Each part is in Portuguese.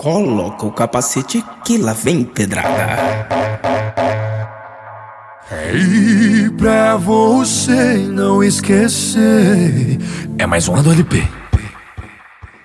Coloca o capacete que lá vem pedrada. E pra você não esquecer, é mais uma do LP.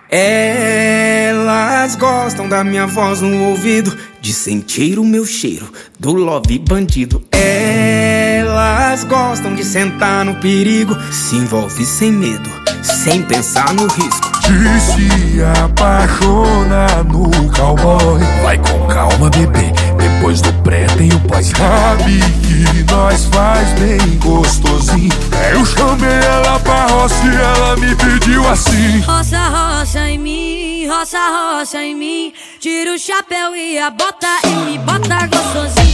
Elas gostam da minha voz no ouvido, de sentir o meu cheiro do love bandido. Elas gostam de sentar no perigo, se envolve sem medo, sem pensar no risco. De se apaixonar no cowboy. Vai com calma, bebê. Depois do pré tem o pós. Sabe que nós faz bem gostosinho. Eu chamei ela pra roça e ela me pediu assim. Roça, roça em mim, roça, roça em mim. Tira o chapéu e a bota e me bota gostosinho.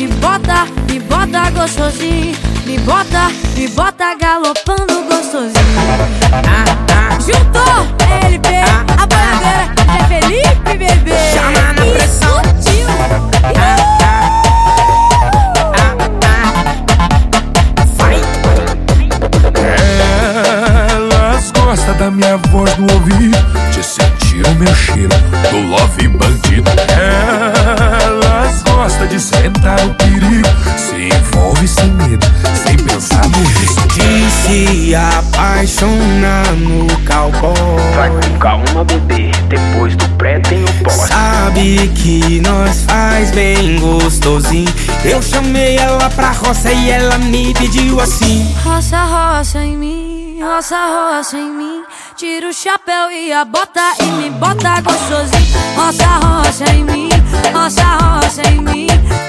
Me bota, me bota gostosinho. Me bota, me bota galopando gostosinho. Ah, ah, Juntou LP, a bananeira é Felipe Bebê. Chama na E pressão. Sutil. Elas gostam da minha voz no ouvido. De sentir o meu cheiro do love bandido. Elas gostam de sentar no perigo. Se envolve sem medo, sem pensar no risco. De se apaixonar no cowboy. Vai com calma, bebê. Depois do pré tem o pós. Sabe que nós faz bem gostosinho. Eu chamei ela pra roça e ela me pediu assim. Roça, roça em mim, roça, roça em mim. Tira o chapéu e a bota e me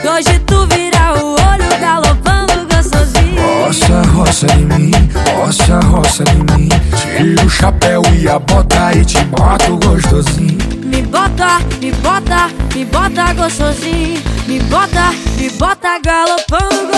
Hoje tu vira o olho galopando gostosinho. Roça, roça em mim, roça, roça em mim. Tira o chapéu e a bota e te boto gostosinho. Me bota, me bota, me bota gostosinho. Me bota, me bota galopando